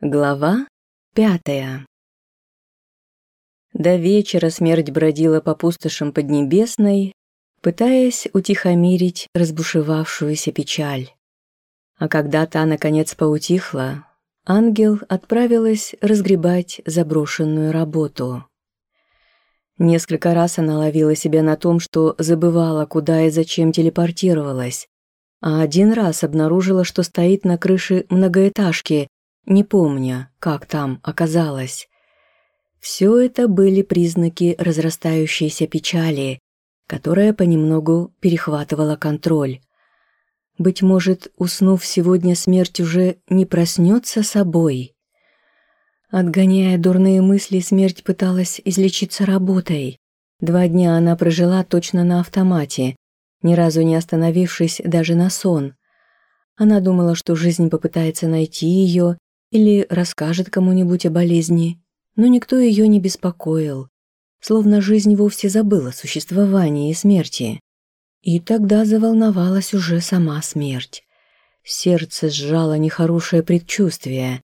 Глава пятая До вечера смерть бродила по пустошам Поднебесной, пытаясь утихомирить разбушевавшуюся печаль. А когда та, наконец, поутихла, ангел отправилась разгребать заброшенную работу. Несколько раз она ловила себя на том, что забывала, куда и зачем телепортировалась, а один раз обнаружила, что стоит на крыше многоэтажки, не помня, как там оказалось. Все это были признаки разрастающейся печали, которая понемногу перехватывала контроль. Быть может, уснув сегодня, смерть уже не проснется собой. Отгоняя дурные мысли, смерть пыталась излечиться работой. Два дня она прожила точно на автомате, ни разу не остановившись даже на сон. Она думала, что жизнь попытается найти ее или расскажет кому-нибудь о болезни, но никто ее не беспокоил, словно жизнь вовсе забыла существование и смерти. И тогда заволновалась уже сама смерть. Сердце сжало нехорошее предчувствие,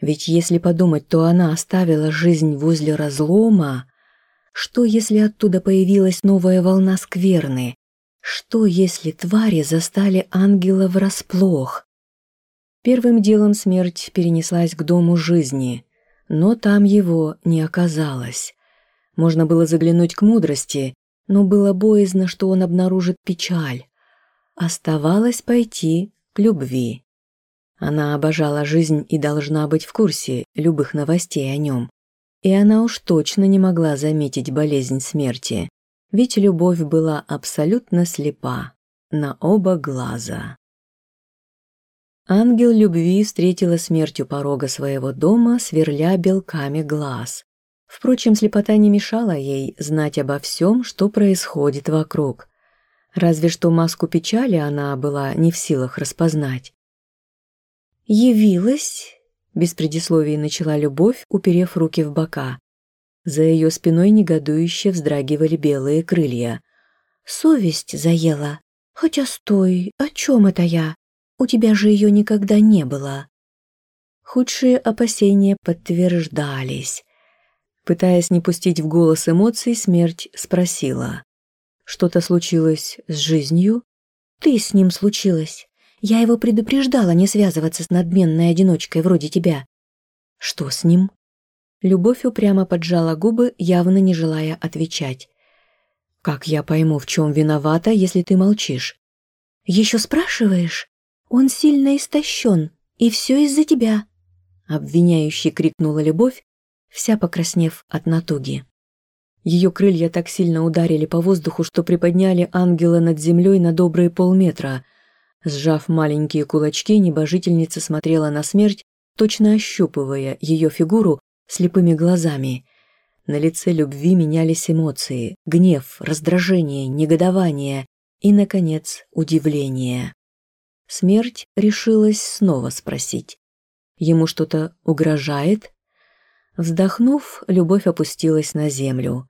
ведь если подумать, то она оставила жизнь возле разлома. Что, если оттуда появилась новая волна скверны? Что, если твари застали ангела врасплох? Первым делом смерть перенеслась к дому жизни, но там его не оказалось. Можно было заглянуть к мудрости, но было боязно, что он обнаружит печаль. Оставалось пойти к любви. Она обожала жизнь и должна быть в курсе любых новостей о нем. И она уж точно не могла заметить болезнь смерти, ведь любовь была абсолютно слепа на оба глаза. Ангел любви встретила смертью порога своего дома, сверля белками глаз. Впрочем, слепота не мешала ей знать обо всем, что происходит вокруг. Разве что маску печали она была не в силах распознать. «Явилась?» – без предисловий начала любовь, уперев руки в бока. За ее спиной негодующе вздрагивали белые крылья. «Совесть заела. Хотя стой, о чем это я? У тебя же ее никогда не было». Худшие опасения подтверждались. Пытаясь не пустить в голос эмоций, смерть спросила. «Что-то случилось с жизнью?» «Ты с ним случилось. Я его предупреждала не связываться с надменной одиночкой вроде тебя». «Что с ним?» Любовь упрямо поджала губы, явно не желая отвечать. «Как я пойму, в чем виновата, если ты молчишь?» «Еще спрашиваешь? Он сильно истощен, и все из-за тебя!» Обвиняющий крикнула Любовь, вся покраснев от натуги. Ее крылья так сильно ударили по воздуху, что приподняли ангела над землей на добрые полметра. Сжав маленькие кулачки, небожительница смотрела на смерть, точно ощупывая ее фигуру слепыми глазами. На лице любви менялись эмоции – гнев, раздражение, негодование и, наконец, удивление. Смерть решилась снова спросить. Ему что-то угрожает? Вздохнув, любовь опустилась на землю.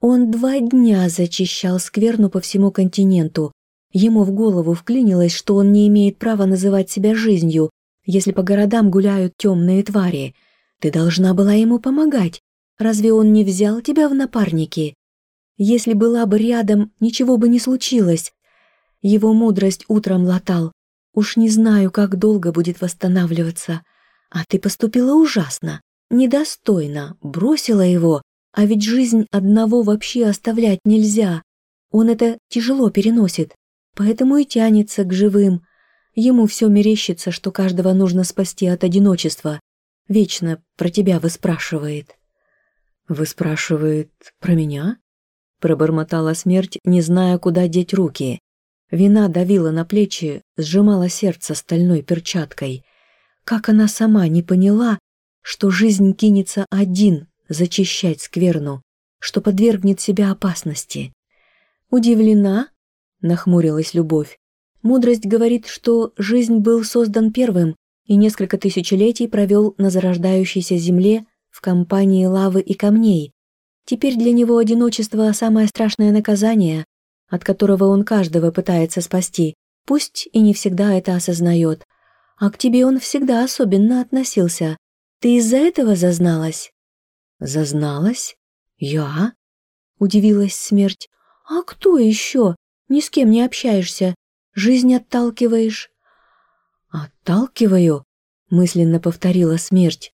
Он два дня зачищал скверну по всему континенту. Ему в голову вклинилось, что он не имеет права называть себя жизнью, если по городам гуляют темные твари. Ты должна была ему помогать. Разве он не взял тебя в напарники? Если была бы рядом, ничего бы не случилось. Его мудрость утром латал, Уж не знаю, как долго будет восстанавливаться. А ты поступила ужасно, недостойно, бросила его, а ведь жизнь одного вообще оставлять нельзя. Он это тяжело переносит, поэтому и тянется к живым. Ему все мерещится, что каждого нужно спасти от одиночества. Вечно про тебя выспрашивает. «Выспрашивает про меня?» Пробормотала смерть, не зная, куда деть руки. Вина давила на плечи, сжимала сердце стальной перчаткой. Как она сама не поняла, что жизнь кинется один зачищать скверну, что подвергнет себя опасности. «Удивлена?» — нахмурилась любовь. «Мудрость говорит, что жизнь был создан первым и несколько тысячелетий провел на зарождающейся земле в компании лавы и камней. Теперь для него одиночество – самое страшное наказание, от которого он каждого пытается спасти, пусть и не всегда это осознает. А к тебе он всегда особенно относился, Ты из-за этого зазналась?» «Зазналась? Я?» — удивилась смерть. «А кто еще? Ни с кем не общаешься. Жизнь отталкиваешь». «Отталкиваю?» — мысленно повторила смерть.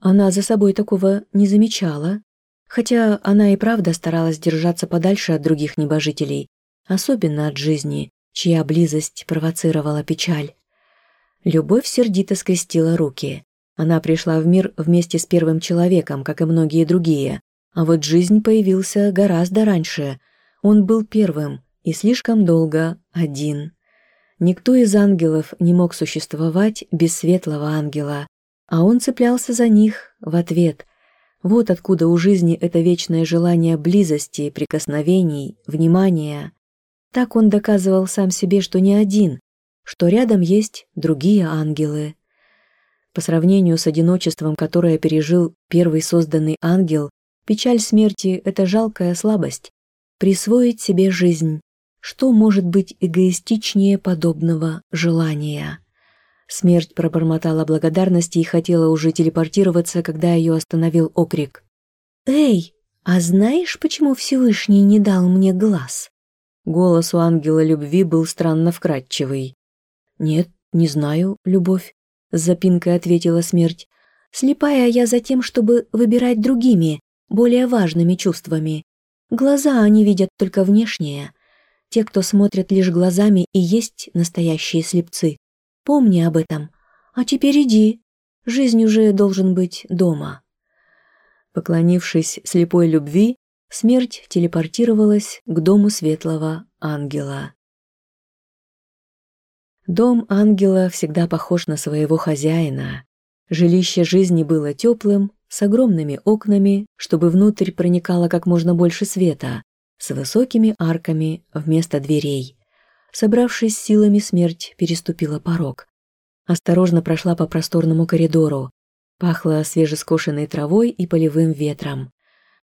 Она за собой такого не замечала, хотя она и правда старалась держаться подальше от других небожителей, особенно от жизни, чья близость провоцировала печаль. Любовь сердито скрестила руки. Она пришла в мир вместе с первым человеком, как и многие другие, а вот жизнь появился гораздо раньше. Он был первым и слишком долго один. Никто из ангелов не мог существовать без светлого ангела, а он цеплялся за них в ответ. Вот откуда у жизни это вечное желание близости, прикосновений, внимания. Так он доказывал сам себе, что не один, что рядом есть другие ангелы. По сравнению с одиночеством, которое пережил первый созданный ангел, печаль смерти – это жалкая слабость. Присвоить себе жизнь. Что может быть эгоистичнее подобного желания? Смерть пробормотала благодарности и хотела уже телепортироваться, когда ее остановил окрик. «Эй, а знаешь, почему Всевышний не дал мне глаз?» Голос у ангела любви был странно вкрадчивый. «Нет, не знаю, любовь с запинкой ответила смерть. Слепая я за тем, чтобы выбирать другими, более важными чувствами. Глаза они видят только внешнее. Те, кто смотрят лишь глазами, и есть настоящие слепцы. Помни об этом. А теперь иди. Жизнь уже должен быть дома. Поклонившись слепой любви, смерть телепортировалась к дому светлого ангела. Дом ангела всегда похож на своего хозяина. Жилище жизни было теплым, с огромными окнами, чтобы внутрь проникало как можно больше света, с высокими арками вместо дверей. Собравшись силами, смерть переступила порог. Осторожно прошла по просторному коридору. Пахло свежескошенной травой и полевым ветром.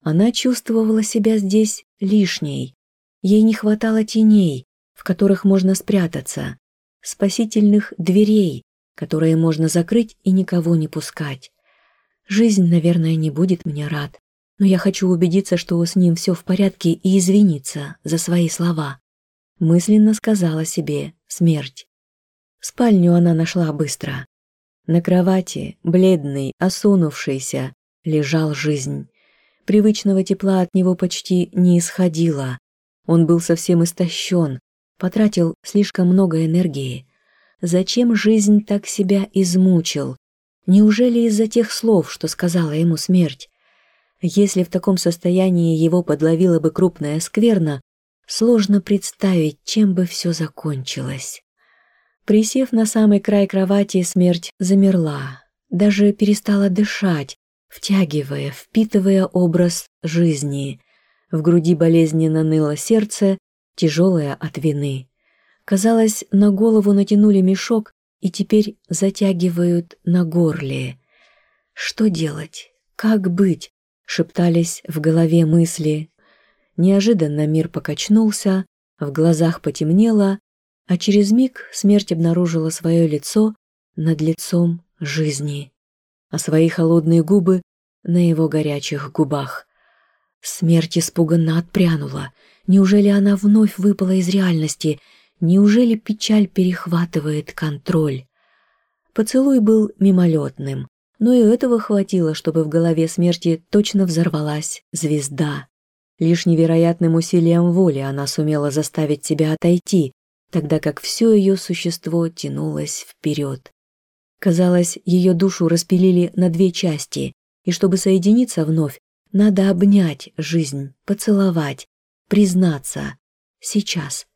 Она чувствовала себя здесь лишней. Ей не хватало теней, в которых можно спрятаться, спасительных дверей, которые можно закрыть и никого не пускать. Жизнь, наверное, не будет мне рад, но я хочу убедиться, что с ним все в порядке и извиниться за свои слова. Мысленно сказала себе «смерть». Спальню она нашла быстро. На кровати, бледный, осунувшийся, лежал жизнь. Привычного тепла от него почти не исходило. Он был совсем истощен, потратил слишком много энергии. Зачем жизнь так себя измучил? Неужели из-за тех слов, что сказала ему смерть? Если в таком состоянии его подловила бы крупная скверна, сложно представить, чем бы все закончилось. Присев на самый край кровати, смерть замерла, даже перестала дышать, втягивая, впитывая образ жизни. В груди болезненно ныло сердце, тяжелая от вины. Казалось, на голову натянули мешок и теперь затягивают на горле. Что делать? Как быть? Шептались в голове мысли. Неожиданно мир покачнулся, в глазах потемнело, а через миг смерть обнаружила свое лицо над лицом жизни, а свои холодные губы на его горячих губах. Смерть испуганно отпрянула — Неужели она вновь выпала из реальности? Неужели печаль перехватывает контроль? Поцелуй был мимолетным, но и этого хватило, чтобы в голове смерти точно взорвалась звезда. Лишь невероятным усилием воли она сумела заставить себя отойти, тогда как все ее существо тянулось вперед. Казалось, ее душу распилили на две части, и чтобы соединиться вновь, надо обнять жизнь, поцеловать, признаться. Сейчас.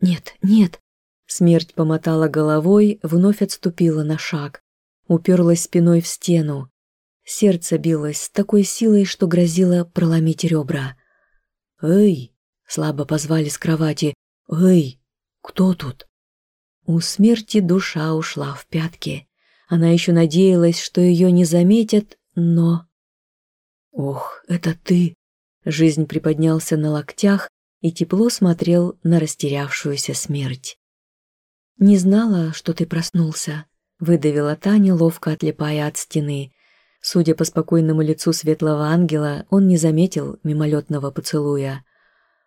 Нет, нет. Смерть помотала головой, вновь отступила на шаг. Уперлась спиной в стену. Сердце билось с такой силой, что грозило проломить ребра. «Эй!» — слабо позвали с кровати. «Эй! Кто тут?» У смерти душа ушла в пятки. Она еще надеялась, что ее не заметят, но... «Ох, это ты!» Жизнь приподнялся на локтях и тепло смотрел на растерявшуюся смерть. «Не знала, что ты проснулся», — выдавила Таня, ловко отлипая от стены. Судя по спокойному лицу светлого ангела, он не заметил мимолетного поцелуя.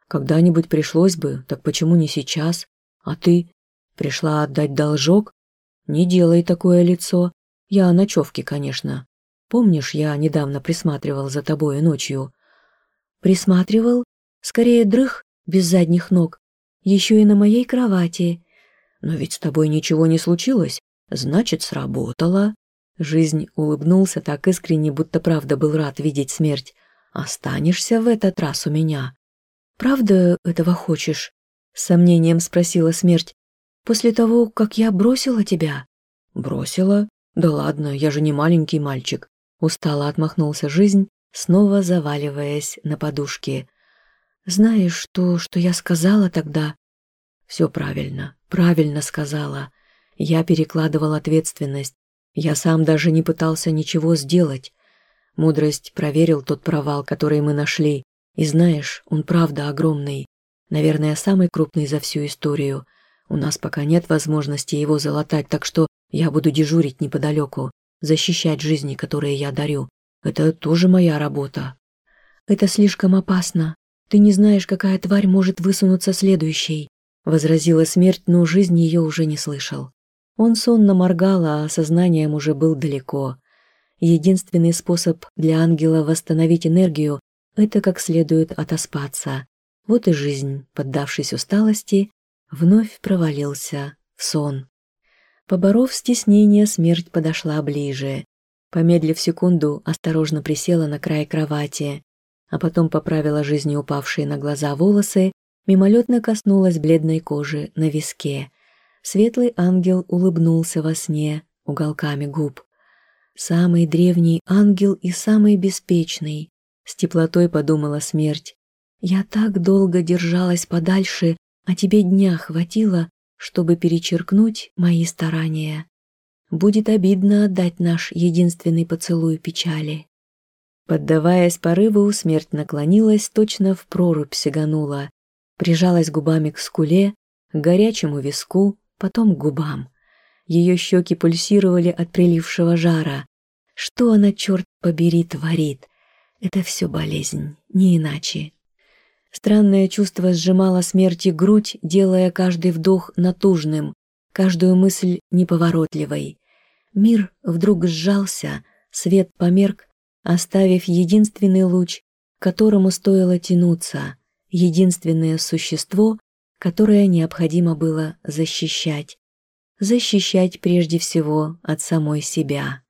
Когда-нибудь пришлось бы, так почему не сейчас? А ты пришла отдать должок? Не делай такое лицо. Я о ночевке, конечно. Помнишь, я недавно присматривал за тобой ночью? Присматривал? Скорее дрых без задних ног. Еще и на моей кровати. Но ведь с тобой ничего не случилось. Значит, сработало. Жизнь улыбнулся так искренне, будто правда был рад видеть смерть. Останешься в этот раз у меня. «Правда этого хочешь?» — с сомнением спросила смерть. «После того, как я бросила тебя?» «Бросила? Да ладно, я же не маленький мальчик». Устало отмахнулся жизнь, снова заваливаясь на подушке. «Знаешь то, что я сказала тогда?» «Все правильно, правильно сказала. Я перекладывал ответственность. Я сам даже не пытался ничего сделать. Мудрость проверил тот провал, который мы нашли, и знаешь, он правда огромный. Наверное, самый крупный за всю историю. У нас пока нет возможности его залатать, так что я буду дежурить неподалеку, защищать жизни, которые я дарю. Это тоже моя работа. Это слишком опасно. Ты не знаешь, какая тварь может высунуться следующей. Возразила смерть, но жизнь ее уже не слышал. Он сонно моргал, а сознанием уже был далеко. Единственный способ для ангела восстановить энергию это как следует отоспаться. Вот и жизнь, поддавшись усталости, вновь провалился в сон. Поборов стеснение, смерть подошла ближе. Помедлив секунду, осторожно присела на край кровати, а потом поправила жизни упавшие на глаза волосы, мимолетно коснулась бледной кожи на виске. Светлый ангел улыбнулся во сне уголками губ. Самый древний ангел и самый беспечный, с теплотой подумала смерть. Я так долго держалась подальше, а тебе дня хватило, чтобы перечеркнуть мои старания. Будет обидно отдать наш единственный поцелуй печали. Поддаваясь порыву, смерть наклонилась, точно в прорубь сиганула, прижалась губами к скуле, к горячему виску, потом к губам. Ее щеки пульсировали от прилившего жара. Что она, черт побери, творит? Это все болезнь, не иначе. Странное чувство сжимало смерти грудь, делая каждый вдох натужным, каждую мысль неповоротливой. Мир вдруг сжался, свет померк, оставив единственный луч, к которому стоило тянуться, единственное существо, которое необходимо было защищать. Защищать прежде всего от самой себя.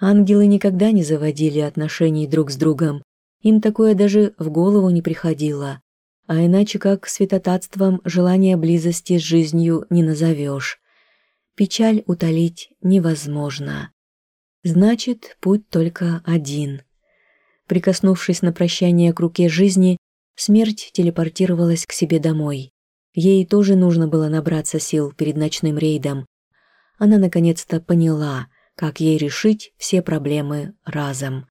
Ангелы никогда не заводили отношений друг с другом, им такое даже в голову не приходило, а иначе как святотатством желания близости с жизнью не назовешь. Печаль утолить невозможно. Значит, путь только один. Прикоснувшись на прощание к руке жизни, смерть телепортировалась к себе домой. Ей тоже нужно было набраться сил перед ночным рейдом. Она наконец-то поняла, как ей решить все проблемы разом.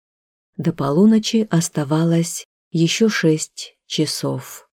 До полуночи оставалось еще шесть часов.